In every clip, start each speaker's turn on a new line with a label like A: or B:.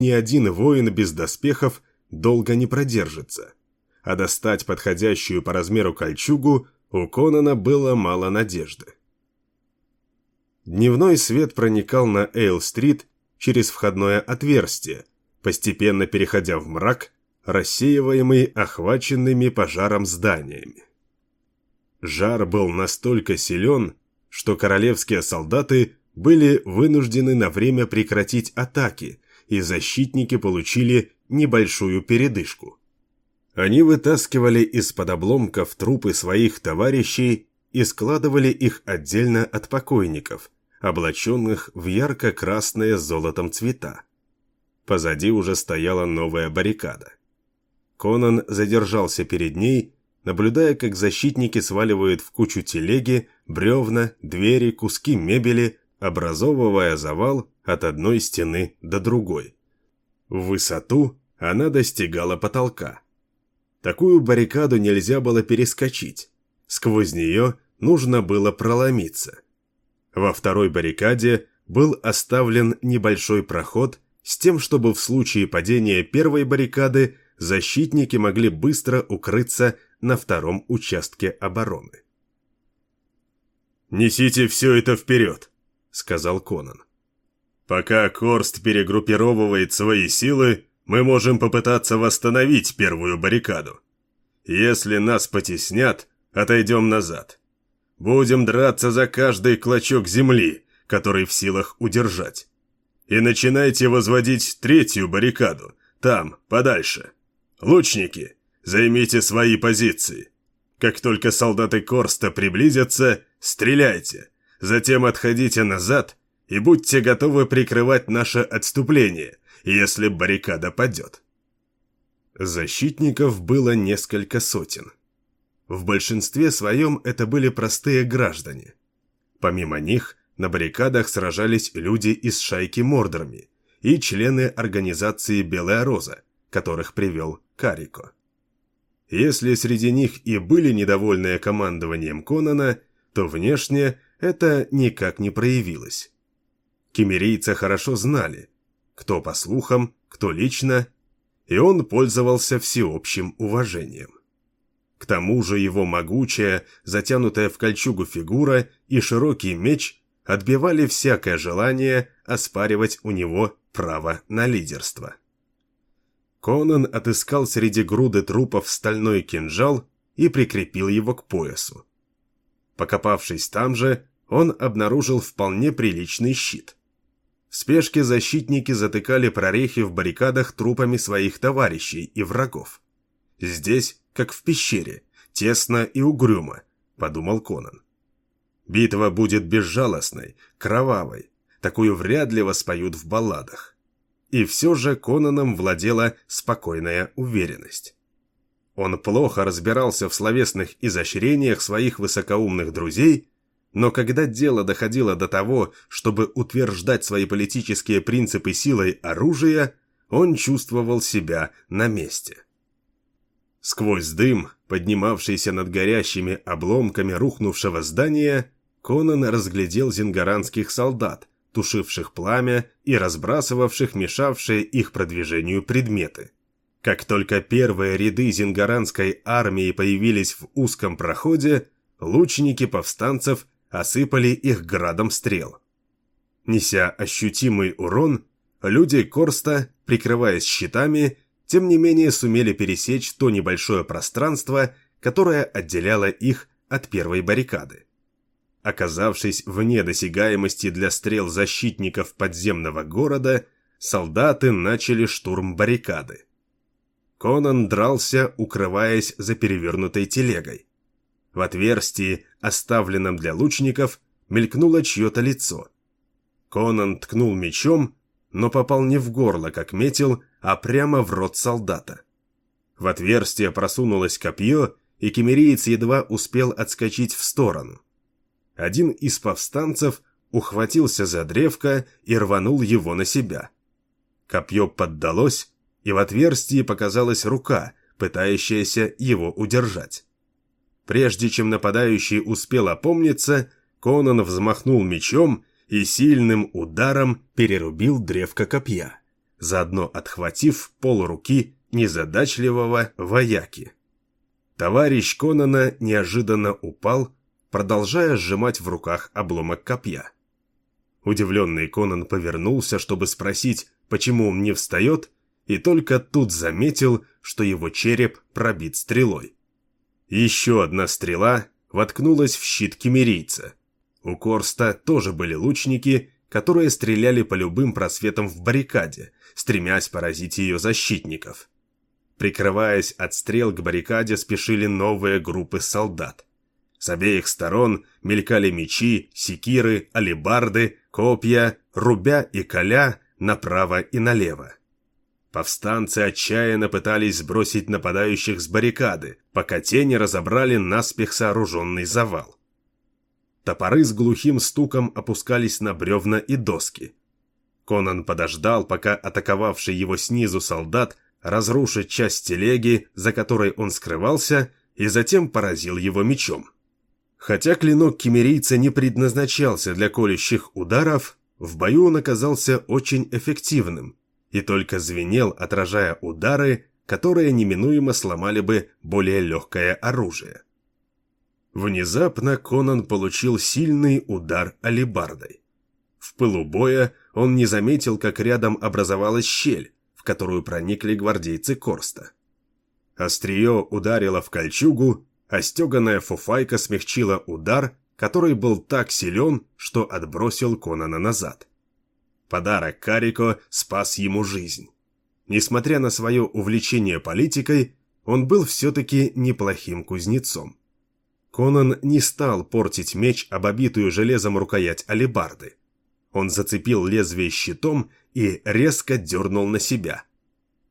A: ни один воин без доспехов долго не продержится, а достать подходящую по размеру кольчугу у Конана было мало надежды. Дневной свет проникал на Эйл-стрит через входное отверстие, постепенно переходя в мрак, рассеиваемый охваченными пожаром зданиями. Жар был настолько силен, что королевские солдаты были вынуждены на время прекратить атаки, и защитники получили небольшую передышку. Они вытаскивали из-под обломков трупы своих товарищей и складывали их отдельно от покойников, облаченных в ярко-красные золотом цвета. Позади уже стояла новая баррикада. Конан задержался перед ней, наблюдая, как защитники сваливают в кучу телеги, бревна, двери, куски мебели, образовывая завал от одной стены до другой. В высоту она достигала потолка. Такую баррикаду нельзя было перескочить. Сквозь нее нужно было проломиться. Во второй баррикаде был оставлен небольшой проход с тем, чтобы в случае падения первой баррикады защитники могли быстро укрыться на втором участке обороны. «Несите все это вперед», — сказал Конан. «Пока Корст перегруппировывает свои силы, мы можем попытаться восстановить первую баррикаду. Если нас потеснят, отойдем назад. Будем драться за каждый клочок земли, который в силах удержать. И начинайте возводить третью баррикаду, там, подальше. Лучники, займите свои позиции. Как только солдаты Корста приблизятся, стреляйте. Затем отходите назад и будьте готовы прикрывать наше отступление, если баррикада падет. Защитников было несколько сотен. В большинстве своем это были простые граждане. Помимо них, на баррикадах сражались люди из шайки Мордорами и члены организации «Белая роза», которых привел Карико. Если среди них и были недовольные командованием Конана, то внешне это никак не проявилось. Кемерийца хорошо знали, кто по слухам, кто лично, и он пользовался всеобщим уважением. К тому же его могучая, затянутая в кольчугу фигура и широкий меч отбивали всякое желание оспаривать у него право на лидерство. Конан отыскал среди груды трупов стальной кинжал и прикрепил его к поясу. Покопавшись там же, он обнаружил вполне приличный щит. В спешке защитники затыкали прорехи в баррикадах трупами своих товарищей и врагов. Здесь, как в пещере, тесно и угрюмо, подумал Конан. Битва будет безжалостной, кровавой, такую вряд ли воспоют в балладах. И все же Конаном владела спокойная уверенность. Он плохо разбирался в словесных изощрениях своих высокоумных друзей, но когда дело доходило до того, чтобы утверждать свои политические принципы силой оружия, он чувствовал себя на месте. Сквозь дым, поднимавшийся над горящими обломками рухнувшего здания, Конан разглядел зингаранских солдат, тушивших пламя и разбрасывавших мешавшие их продвижению предметы. Как только первые ряды зингаранской армии появились в узком проходе, лучники повстанцев осыпали их градом стрел. Неся ощутимый урон, люди Корста, прикрываясь щитами, тем не менее сумели пересечь то небольшое пространство, которое отделяло их от первой баррикады. Оказавшись вне досягаемости для стрел защитников подземного города, солдаты начали штурм баррикады. Конан дрался, укрываясь за перевернутой телегой. В отверстии, оставленном для лучников, мелькнуло чье-то лицо. Конан ткнул мечом, но попал не в горло, как метил, а прямо в рот солдата. В отверстие просунулось копье, и кемериец едва успел отскочить в сторону. Один из повстанцев ухватился за древко и рванул его на себя. Копье поддалось, и в отверстии показалась рука, пытающаяся его удержать. Прежде чем нападающий успел опомниться, Конан взмахнул мечом и сильным ударом перерубил древко копья. заодно отхватив полуруки незадачливого вояки. Товарищ Конана неожиданно упал, продолжая сжимать в руках обломок копья. Удивленный Конан повернулся, чтобы спросить, почему он не встает, и только тут заметил, что его череп пробит стрелой. Еще одна стрела воткнулась в щит кемерийца. У Корста тоже были лучники, которые стреляли по любым просветам в баррикаде, стремясь поразить ее защитников. Прикрываясь от стрел к баррикаде спешили новые группы солдат. С обеих сторон мелькали мечи, секиры, алебарды, копья, рубя и коля направо и налево. Повстанцы отчаянно пытались сбросить нападающих с баррикады, пока те не разобрали наспех сооруженный завал. Топоры с глухим стуком опускались на бревна и доски. Конан подождал, пока атаковавший его снизу солдат разрушит часть телеги, за которой он скрывался, и затем поразил его мечом. Хотя клинок кемерийца не предназначался для колющих ударов, в бою он оказался очень эффективным и только звенел, отражая удары, которые неминуемо сломали бы более легкое оружие. Внезапно Конан получил сильный удар алебардой. В пылу боя он не заметил, как рядом образовалась щель, в которую проникли гвардейцы Корста. Острие ударило в кольчугу, а стеганая фуфайка смягчила удар, который был так силен, что отбросил Конана назад. Подарок Карико спас ему жизнь. Несмотря на свое увлечение политикой, он был все-таки неплохим кузнецом. Конан не стал портить меч об обитую железом рукоять алебарды. Он зацепил лезвие щитом и резко дернул на себя.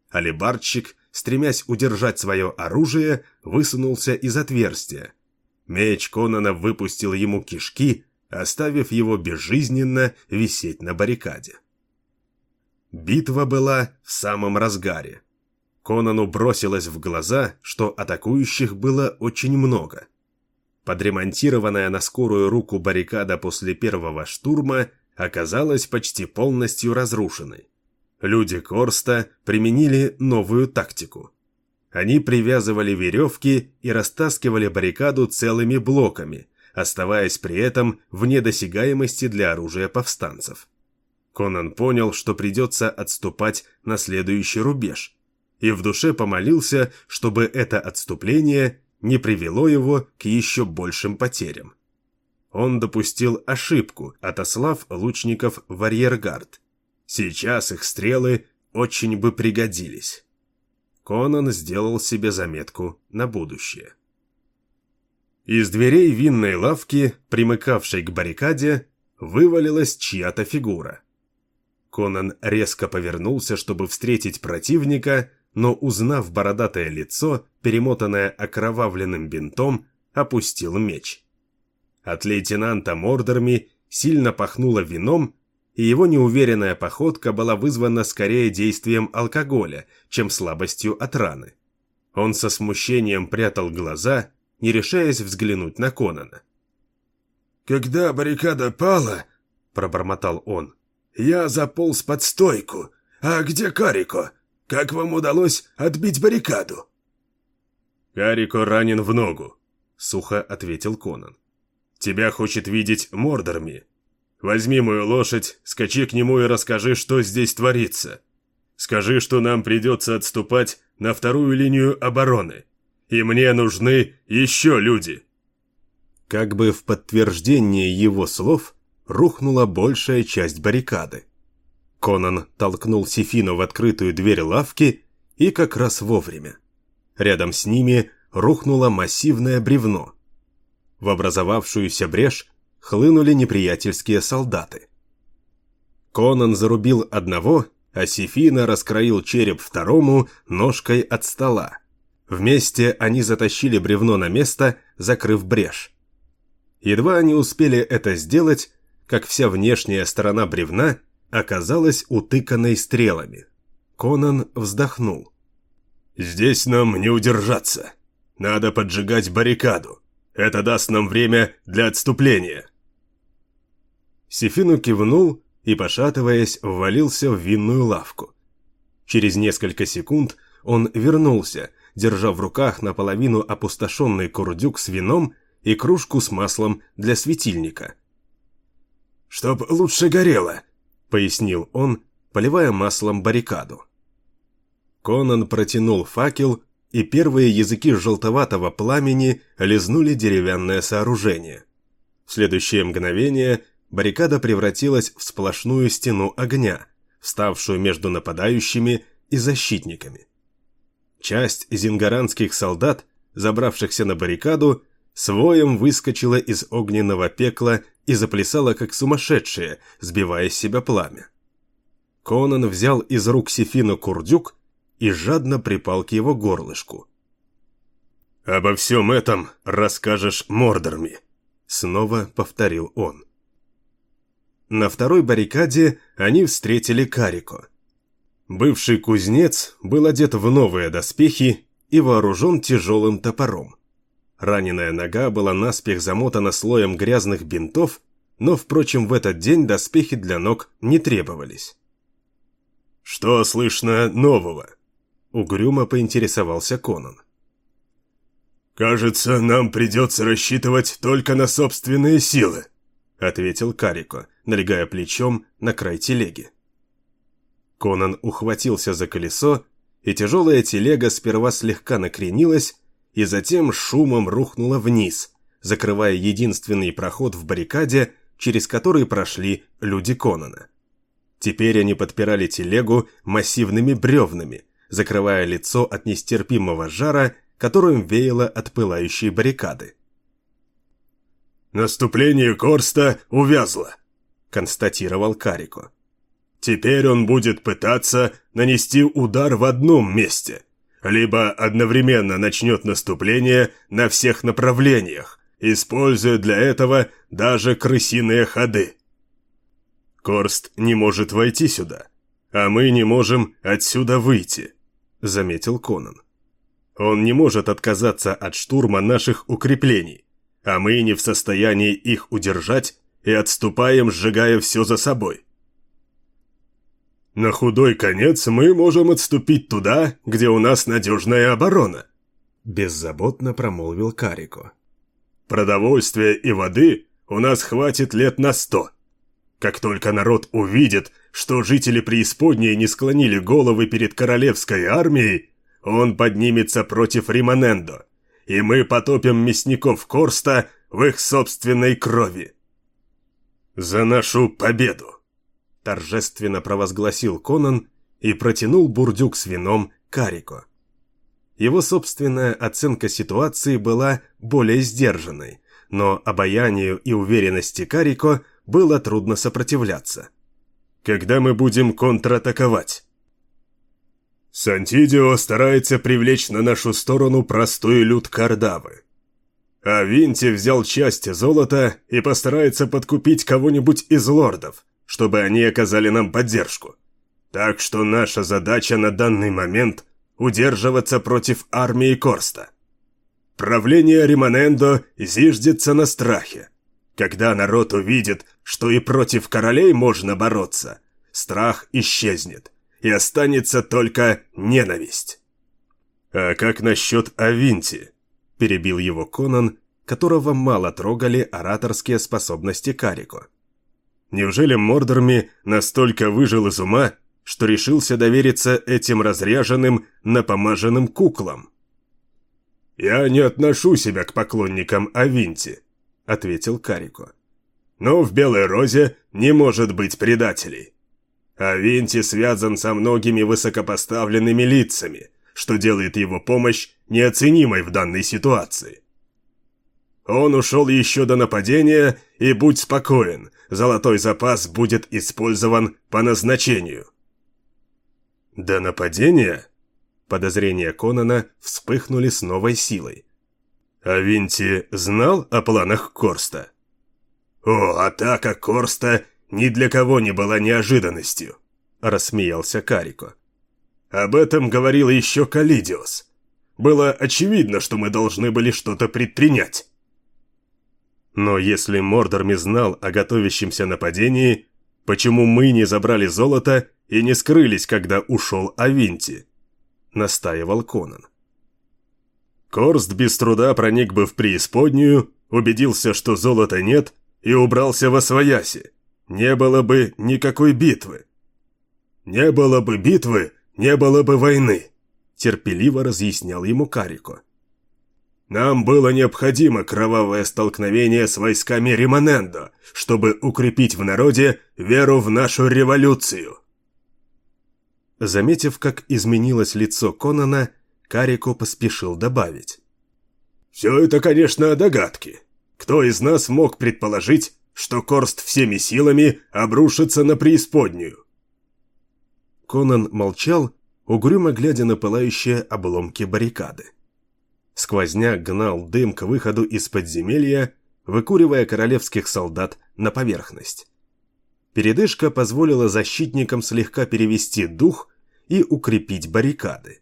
A: Алебардщик, стремясь удержать свое оружие, высунулся из отверстия. Меч Конана выпустил ему кишки, оставив его безжизненно висеть на баррикаде. Битва была в самом разгаре. Конану бросилось в глаза, что атакующих было очень много. Подремонтированная на скорую руку баррикада после первого штурма оказалась почти полностью разрушенной. Люди Корста применили новую тактику. Они привязывали веревки и растаскивали баррикаду целыми блоками, оставаясь при этом вне досягаемости для оружия повстанцев. Конан понял, что придется отступать на следующий рубеж, и в душе помолился, чтобы это отступление не привело его к еще большим потерям. Он допустил ошибку, отослав лучников в арьергард. Сейчас их стрелы очень бы пригодились. Конан сделал себе заметку на будущее. Из дверей винной лавки, примыкавшей к баррикаде, вывалилась чья-то фигура. Конан резко повернулся, чтобы встретить противника, но, узнав бородатое лицо, перемотанное окровавленным бинтом, опустил меч. От лейтенанта Мордорми сильно пахнуло вином, и его неуверенная походка была вызвана скорее действием алкоголя, чем слабостью от раны. Он со смущением прятал глаза не решаясь взглянуть на Конана. «Когда баррикада пала, — пробормотал он, — я заполз под стойку. А где Карико? Как вам удалось отбить баррикаду?» «Карико ранен в ногу», — сухо ответил Конан. «Тебя хочет видеть Мордорми. Возьми мою лошадь, скачи к нему и расскажи, что здесь творится. Скажи, что нам придется отступать на вторую линию обороны и мне нужны еще люди». Как бы в подтверждение его слов рухнула большая часть баррикады. Конан толкнул Сефину в открытую дверь лавки и как раз вовремя. Рядом с ними рухнуло массивное бревно. В образовавшуюся брешь хлынули неприятельские солдаты. Конан зарубил одного, а Сефина раскроил череп второму ножкой от стола. Вместе они затащили бревно на место, закрыв брешь. Едва они успели это сделать, как вся внешняя сторона бревна оказалась утыканной стрелами. Конан вздохнул. «Здесь нам не удержаться. Надо поджигать баррикаду. Это даст нам время для отступления». Сефину кивнул и, пошатываясь, ввалился в винную лавку. Через несколько секунд он вернулся, держа в руках наполовину опустошенный курдюк с вином и кружку с маслом для светильника. «Чтоб лучше горело», — пояснил он, поливая маслом баррикаду. Конан протянул факел, и первые языки желтоватого пламени лизнули деревянное сооружение. В следующее мгновение баррикада превратилась в сплошную стену огня, вставшую между нападающими и защитниками. Часть зингаранских солдат, забравшихся на баррикаду, своем выскочила из огненного пекла и заплясала как сумасшедшая, сбивая с себя пламя. Конан взял из рук Сефина курдюк и жадно припал к его горлышку. «Обо всем этом расскажешь Мордорми», — снова повторил он. На второй баррикаде они встретили Карико. Бывший кузнец был одет в новые доспехи и вооружен тяжелым топором. Раненая нога была наспех замотана слоем грязных бинтов, но, впрочем, в этот день доспехи для ног не требовались. «Что слышно нового?» — угрюмо поинтересовался Конан. «Кажется, нам придется рассчитывать только на собственные силы», — ответил Карико, налегая плечом на край телеги. Конан ухватился за колесо, и тяжелая телега сперва слегка накренилась, и затем шумом рухнула вниз, закрывая единственный проход в баррикаде, через который прошли люди Конана. Теперь они подпирали телегу массивными бревнами, закрывая лицо от нестерпимого жара, которым веяло от пылающей баррикады. «Наступление Корста увязло», — констатировал Карико. «Теперь он будет пытаться нанести удар в одном месте, либо одновременно начнет наступление на всех направлениях, используя для этого даже крысиные ходы. Корст не может войти сюда, а мы не можем отсюда выйти, заметил Конан. Он не может отказаться от штурма наших укреплений, а мы не в состоянии их удержать и отступаем, сжигая все за собой. На худой конец мы можем отступить туда, где у нас надежная оборона», – беззаботно промолвил Карико. «Продовольствия и воды у нас хватит лет на сто. Как только народ увидит, что жители преисподней не склонили головы перед королевской армией, он поднимется против Римонендо, и мы потопим мясников Корста в их собственной крови. За нашу победу!» Торжественно провозгласил Конан и протянул бурдюк с вином Карико. Его собственная оценка ситуации была более сдержанной, но обаянию и уверенности Карико было трудно сопротивляться. «Когда мы будем контратаковать?» Сантидио старается привлечь на нашу сторону простой люд Кардавы. А Винти взял часть золота и постарается подкупить кого-нибудь из лордов, чтобы они оказали нам поддержку. Так что наша задача на данный момент – удерживаться против армии Корста. Правление Римонендо зиждется на страхе. Когда народ увидит, что и против королей можно бороться, страх исчезнет, и останется только ненависть. «А как насчет Авинти?» – перебил его Конан, которого мало трогали ораторские способности Карико. Неужели Мордорми настолько выжил из ума, что решился довериться этим разряженным, напомаженным куклам? «Я не отношу себя к поклонникам Авинти», — ответил Карико. «Но в Белой Розе не может быть предателей. Авинти связан со многими высокопоставленными лицами, что делает его помощь неоценимой в данной ситуации. Он ушел еще до нападения, и будь спокоен, золотой запас будет использован по назначению. До нападения? Подозрения Конана вспыхнули с новой силой. А Винти знал о планах Корста? О, атака Корста ни для кого не была неожиданностью, рассмеялся Карико. Об этом говорил еще Калидиос. Было очевидно, что мы должны были что-то предпринять. Но если Мордорми знал о готовящемся нападении, почему мы не забрали золото и не скрылись, когда ушел Авинти», — настаивал Конан. Корст без труда проник бы в преисподнюю, убедился, что золота нет, и убрался во свояси. Не было бы никакой битвы. «Не было бы битвы, не было бы войны», — терпеливо разъяснял ему Карико. Нам было необходимо кровавое столкновение с войсками Римонендо, чтобы укрепить в народе веру в нашу революцию. Заметив, как изменилось лицо Конана, Карико поспешил добавить. «Все это, конечно, догадки. Кто из нас мог предположить, что Корст всеми силами обрушится на преисподнюю?» Конан молчал, угрюмо глядя на пылающие обломки баррикады. Сквозняк гнал дым к выходу из подземелья, выкуривая королевских солдат на поверхность. Передышка позволила защитникам слегка перевести дух и укрепить баррикады.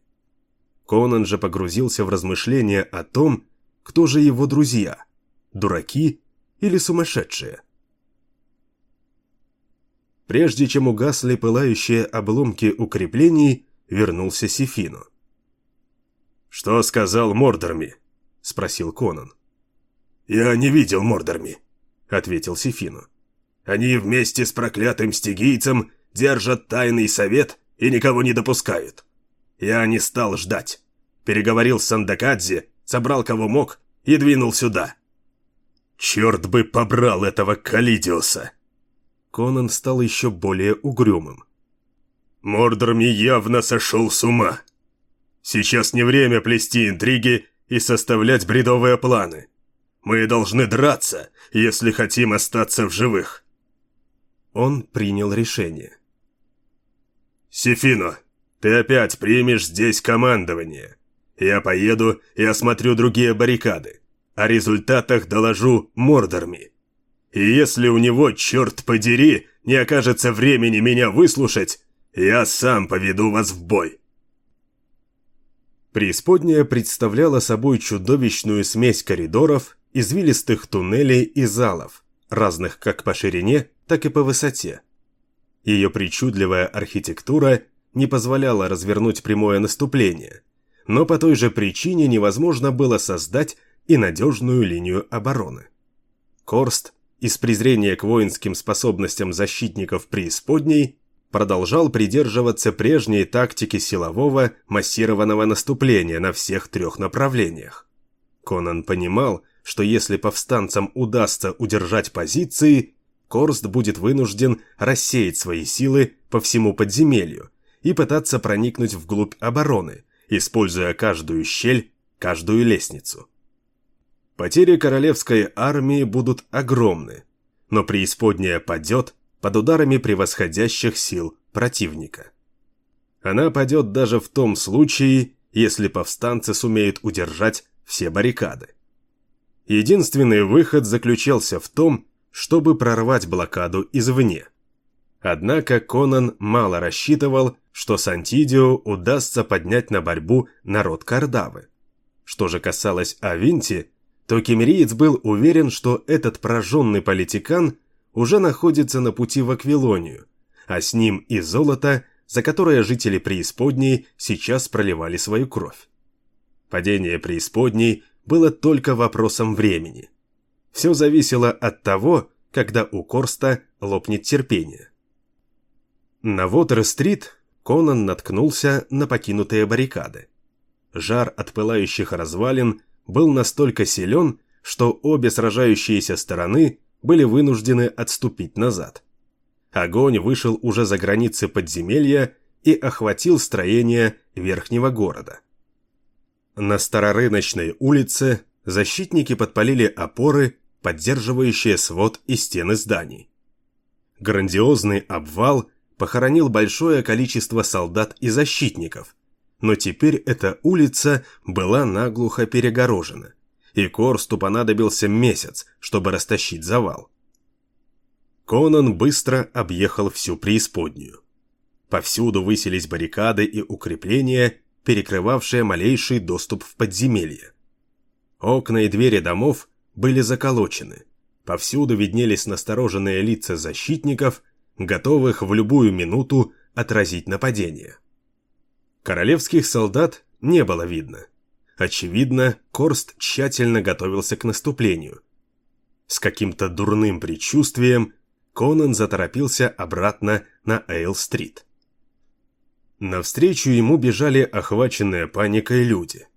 A: Конан же погрузился в размышления о том, кто же его друзья – дураки или сумасшедшие. Прежде чем угасли пылающие обломки укреплений, вернулся Сифину. «Что сказал Мордорми?» – спросил Конан. «Я не видел Мордорми», – ответил Сифину. «Они вместе с проклятым стигийцем держат тайный совет и никого не допускают. Я не стал ждать. Переговорил с Сандакадзе, собрал кого мог и двинул сюда». «Черт бы побрал этого Калидиуса!» Конан стал еще более угрюмым. Мордорми явно сошел с ума. Сейчас не время плести интриги и составлять бредовые планы. Мы должны драться, если хотим остаться в живых. Он принял решение. Сефино, ты опять примешь здесь командование. Я поеду и осмотрю другие баррикады. О результатах доложу Мордорми. И если у него, черт подери, не окажется времени меня выслушать, я сам поведу вас в бой. Преисподняя представляла собой чудовищную смесь коридоров, извилистых туннелей и залов, разных как по ширине, так и по высоте. Ее причудливая архитектура не позволяла развернуть прямое наступление, но по той же причине невозможно было создать и надежную линию обороны. Корст из презрения к воинским способностям защитников преисподней продолжал придерживаться прежней тактики силового массированного наступления на всех трех направлениях. Конан понимал, что если повстанцам удастся удержать позиции, Корст будет вынужден рассеять свои силы по всему подземелью и пытаться проникнуть вглубь обороны, используя каждую щель, каждую лестницу. Потери королевской армии будут огромны, но преисподняя падет под ударами превосходящих сил противника. Она падет даже в том случае, если повстанцы сумеют удержать все баррикады. Единственный выход заключался в том, чтобы прорвать блокаду извне. Однако Конан мало рассчитывал, что Сантидио удастся поднять на борьбу народ Кардавы. Что же касалось Авинти, то кемериец был уверен, что этот прожженный политикан уже находится на пути в Аквилонию, а с ним и золото, за которое жители преисподней сейчас проливали свою кровь. Падение преисподней было только вопросом времени. Все зависело от того, когда у Корста лопнет терпение. На Вотер-стрит Конан наткнулся на покинутые баррикады. Жар от пылающих развалин был настолько силен, что обе сражающиеся стороны были вынуждены отступить назад. Огонь вышел уже за границы подземелья и охватил строение верхнего города. На Старорыночной улице защитники подпалили опоры, поддерживающие свод и стены зданий. Грандиозный обвал похоронил большое количество солдат и защитников, но теперь эта улица была наглухо перегорожена – и Корсту понадобился месяц, чтобы растащить завал. Конан быстро объехал всю преисподнюю. Повсюду высились баррикады и укрепления, перекрывавшие малейший доступ в подземелье. Окна и двери домов были заколочены. Повсюду виднелись настороженные лица защитников, готовых в любую минуту отразить нападение. Королевских солдат не было видно. Очевидно, Корст тщательно готовился к наступлению. С каким-то дурным предчувствием Конан заторопился обратно на Эйл-стрит. Навстречу ему бежали охваченные паникой люди.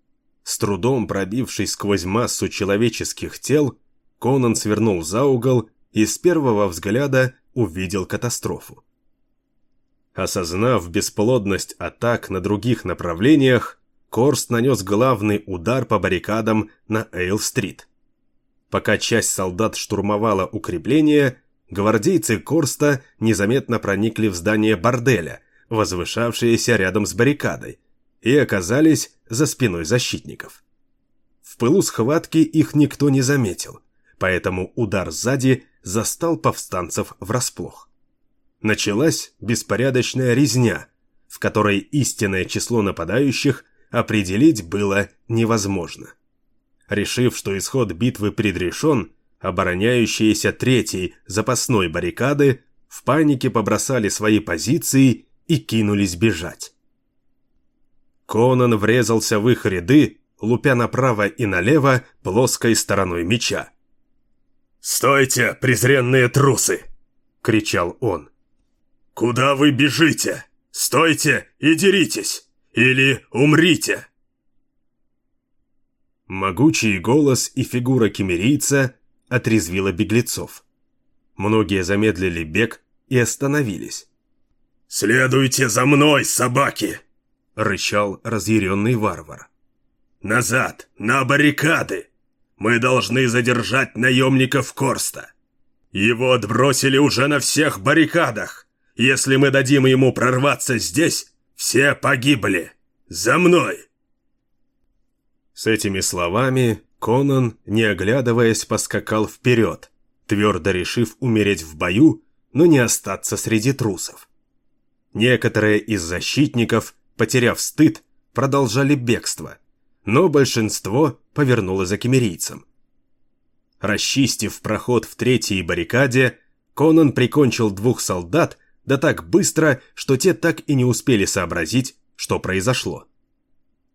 A: С трудом пробившись сквозь массу человеческих тел, Конан свернул за угол и с первого взгляда увидел катастрофу. Осознав бесплодность атак на других направлениях, Корст нанес главный удар по баррикадам на Эйл-стрит. Пока часть солдат штурмовала укрепление, гвардейцы Корста незаметно проникли в здание борделя, возвышавшееся рядом с баррикадой, и оказались за спиной защитников. В пылу схватки их никто не заметил, поэтому удар сзади застал повстанцев врасплох. Началась беспорядочная резня, в которой истинное число нападающих определить было невозможно. Решив, что исход битвы предрешен, обороняющиеся третьей запасной баррикады в панике побросали свои позиции и кинулись бежать. Конан врезался в их ряды, лупя направо и налево плоской стороной меча.
B: «Стойте, презренные трусы!» — кричал он. «Куда вы бежите? Стойте и деритесь! Или умрите!»
A: Могучий голос и фигура кемерийца отрезвила беглецов. Многие замедлили бег и остановились.
B: «Следуйте за мной, собаки!» — рычал разъяренный варвар. «Назад, на баррикады! Мы должны задержать наемников Корста. Его отбросили уже на всех баррикадах. Если мы дадим ему прорваться здесь, все погибли. За мной!»
A: С этими словами Конан, не оглядываясь, поскакал вперед, твердо решив умереть в бою, но не остаться среди трусов. Некоторые из защитников, потеряв стыд, продолжали бегство – но большинство повернуло за кемерийцем. Расчистив проход в третьей баррикаде, Конан прикончил двух солдат, да так быстро, что те так и не успели сообразить, что произошло.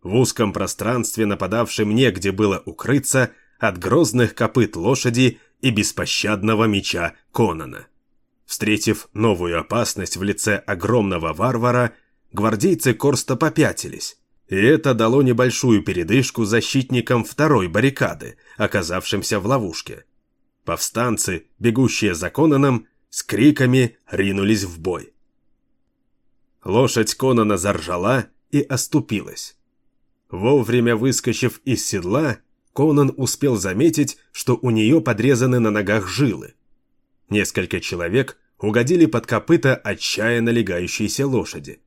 A: В узком пространстве нападавшим негде было укрыться от грозных копыт лошади и беспощадного меча Конана. Встретив новую опасность в лице огромного варвара, гвардейцы Корста попятились, и это дало небольшую передышку защитникам второй баррикады, оказавшимся в ловушке. Повстанцы, бегущие за Конаном, с криками ринулись в бой. Лошадь Конана заржала и оступилась. Вовремя выскочив из седла, Конан успел заметить, что у нее подрезаны на ногах жилы. Несколько человек угодили под копыта отчаянно легающейся лошади.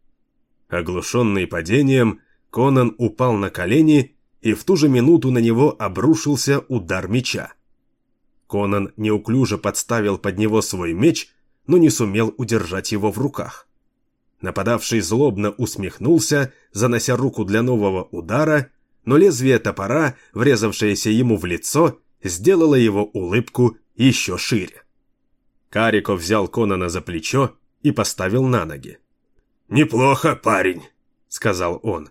A: Оглушенный падением, Конан упал на колени, и в ту же минуту на него обрушился удар меча. Конан неуклюже подставил под него свой меч, но не сумел удержать его в руках. Нападавший злобно усмехнулся, занося руку для нового удара, но лезвие топора, врезавшееся ему в лицо, сделало его улыбку еще шире. Карико взял Конана за плечо и поставил на ноги.
B: «Неплохо, парень», — сказал он.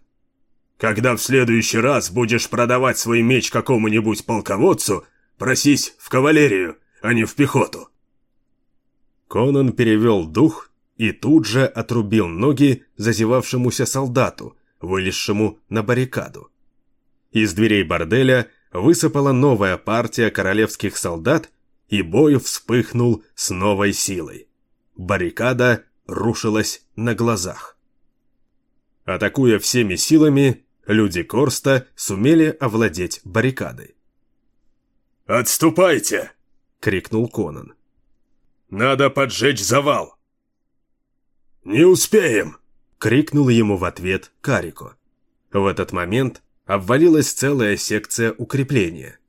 B: Когда в следующий раз будешь продавать свой меч какому-нибудь полководцу, просись в кавалерию, а не в пехоту».
A: Конан перевел дух и тут же отрубил ноги зазевавшемуся солдату, вылезшему на баррикаду. Из дверей борделя высыпала новая партия королевских солдат, и бой вспыхнул с новой силой. Баррикада рушилась на глазах. Атакуя всеми силами, люди Корста сумели овладеть баррикадой.
B: «Отступайте!»
A: — крикнул Конан.
B: «Надо поджечь завал!» «Не успеем!»
A: — крикнул ему в ответ Карико. В этот момент обвалилась целая секция укрепления.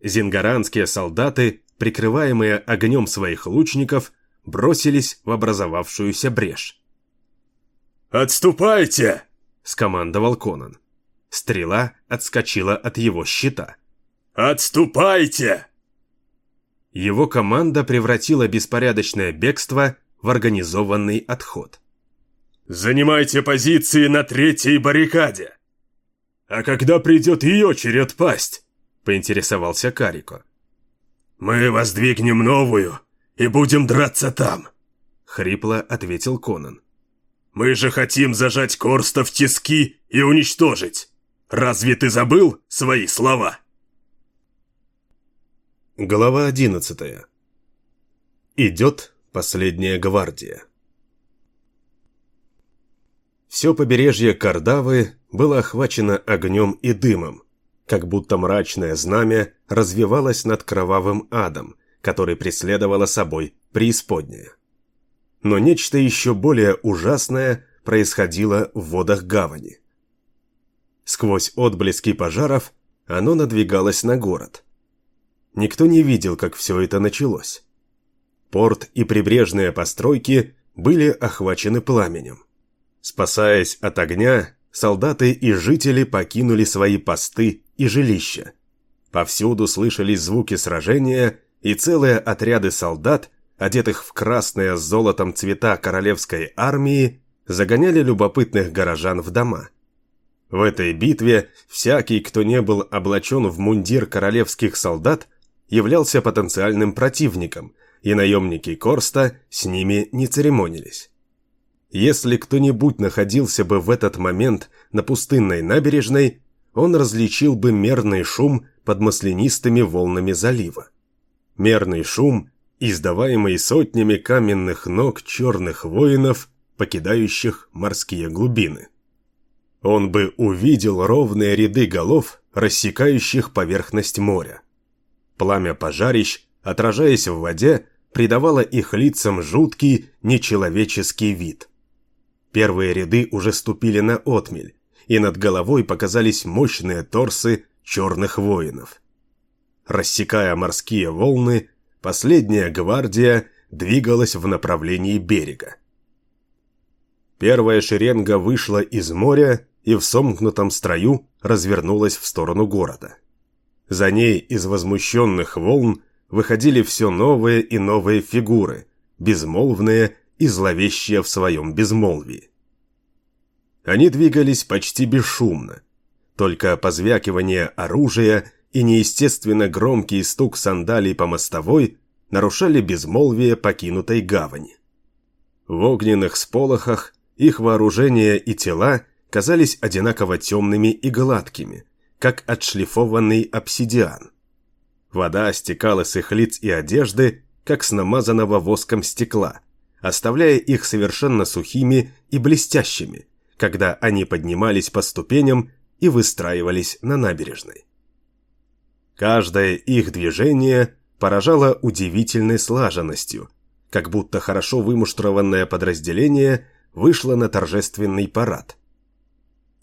A: Зингаранские солдаты, прикрываемые огнем своих лучников, бросились в образовавшуюся брешь.
B: «Отступайте!»
A: — скомандовал Конан. Стрела отскочила от его щита.
B: «Отступайте!»
A: Его команда превратила беспорядочное бегство в организованный отход.
B: Занимайте позиции на третьей баррикаде!» «А когда придет ее черед пасть?» — поинтересовался Карико. «Мы воздвигнем новую и будем драться там», — хрипло ответил Конан. «Мы же хотим зажать Корста в тиски и уничтожить. Разве ты забыл свои слова?»
A: Глава одиннадцатая. Идет последняя гвардия. Все побережье Кардавы было охвачено огнем и дымом, как будто мрачное знамя развивалось над кровавым адом, который преследовало собой преисподняя. Но нечто еще более ужасное происходило в водах гавани. Сквозь отблески пожаров оно надвигалось на город. Никто не видел, как все это началось. Порт и прибрежные постройки были охвачены пламенем. Спасаясь от огня, солдаты и жители покинули свои посты и жилища. Повсюду слышались звуки сражения, и целые отряды солдат, одетых в красные с золотом цвета королевской армии, загоняли любопытных горожан в дома. В этой битве всякий, кто не был облачен в мундир королевских солдат, являлся потенциальным противником, и наемники Корста с ними не церемонились. Если кто-нибудь находился бы в этот момент на пустынной набережной, он различил бы мерный шум под маслянистыми волнами залива. Мерный шум, издаваемый сотнями каменных ног черных воинов, покидающих морские глубины. Он бы увидел ровные ряды голов, рассекающих поверхность моря. Пламя пожарищ, отражаясь в воде, придавало их лицам жуткий, нечеловеческий вид. Первые ряды уже ступили на отмель, и над головой показались мощные торсы черных воинов. Рассекая морские волны, последняя гвардия двигалась в направлении берега. Первая шеренга вышла из моря и в сомкнутом строю развернулась в сторону города. За ней из возмущенных волн выходили все новые и новые фигуры, безмолвные и зловещие в своем безмолвии. Они двигались почти бесшумно, только позвякивание оружия и неестественно громкий стук сандалий по мостовой нарушали безмолвие покинутой гавани. В огненных сполохах их вооружение и тела казались одинаково темными и гладкими, как отшлифованный обсидиан. Вода стекала с их лиц и одежды, как с намазанного воском стекла, оставляя их совершенно сухими и блестящими, когда они поднимались по ступеням и выстраивались на набережной. Каждое их движение поражало удивительной слаженностью, как будто хорошо вымуштрованное подразделение вышло на торжественный парад.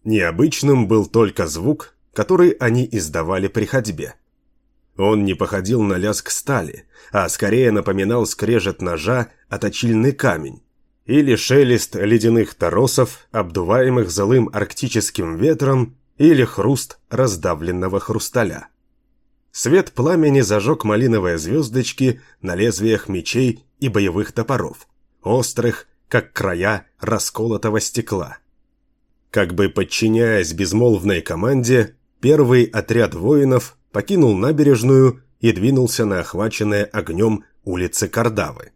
A: Необычным был только звук, который они издавали при ходьбе. Он не походил на лязг стали, а скорее напоминал скрежет ножа о точильный камень или шелест ледяных торосов, обдуваемых злым арктическим ветром, или хруст раздавленного хрусталя. Свет пламени зажег малиновые звездочки на лезвиях мечей и боевых топоров, острых, как края расколотого стекла. Как бы подчиняясь безмолвной команде, Первый отряд воинов покинул набережную и двинулся на охваченные огнем улицы Кардавы.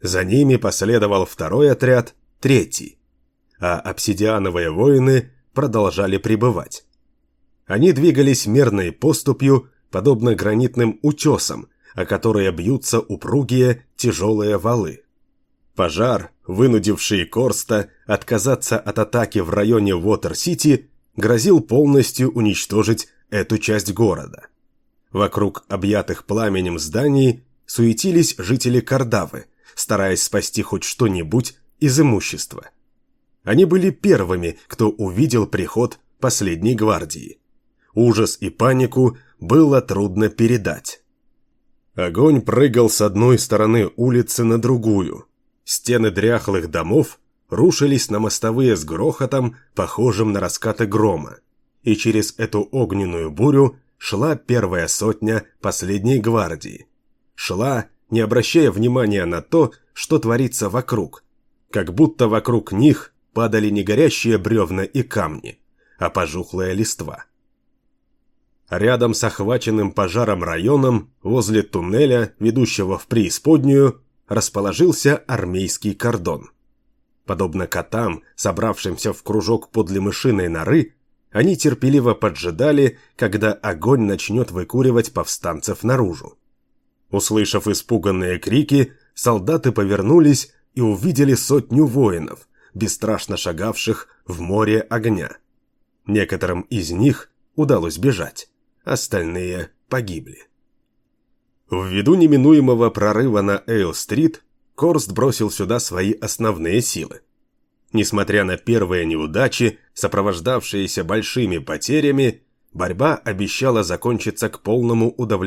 A: За ними последовал второй отряд, третий. А обсидиановые воины продолжали пребывать. Они двигались мерной поступью, подобно гранитным утесам, о которые бьются упругие тяжелые валы. Пожар, вынудивший Корста отказаться от атаки в районе Уотер-Сити, грозил полностью уничтожить эту часть города. Вокруг объятых пламенем зданий суетились жители Кардавы, стараясь спасти хоть что-нибудь из имущества. Они были первыми, кто увидел приход последней гвардии. Ужас и панику было трудно передать. Огонь прыгал с одной стороны улицы на другую. Стены дряхлых домов рушились на мостовые с грохотом, похожим на раскаты грома. И через эту огненную бурю шла первая сотня последней гвардии. Шла, не обращая внимания на то, что творится вокруг. Как будто вокруг них падали не горящие бревна и камни, а пожухлая листва. Рядом с охваченным пожаром районом, возле туннеля, ведущего в преисподнюю, расположился армейский кордон. Подобно котам, собравшимся в кружок подле мышиной норы, они терпеливо поджидали, когда огонь начнет выкуривать повстанцев наружу. Услышав испуганные крики, солдаты повернулись и увидели сотню воинов, бесстрашно шагавших в море огня. Некоторым из них удалось бежать, остальные погибли. Ввиду неминуемого прорыва на Эйл-стрит, Корст бросил сюда свои основные силы. Несмотря на первые неудачи, сопровождавшиеся большими потерями, борьба обещала закончиться к полному удовлетворению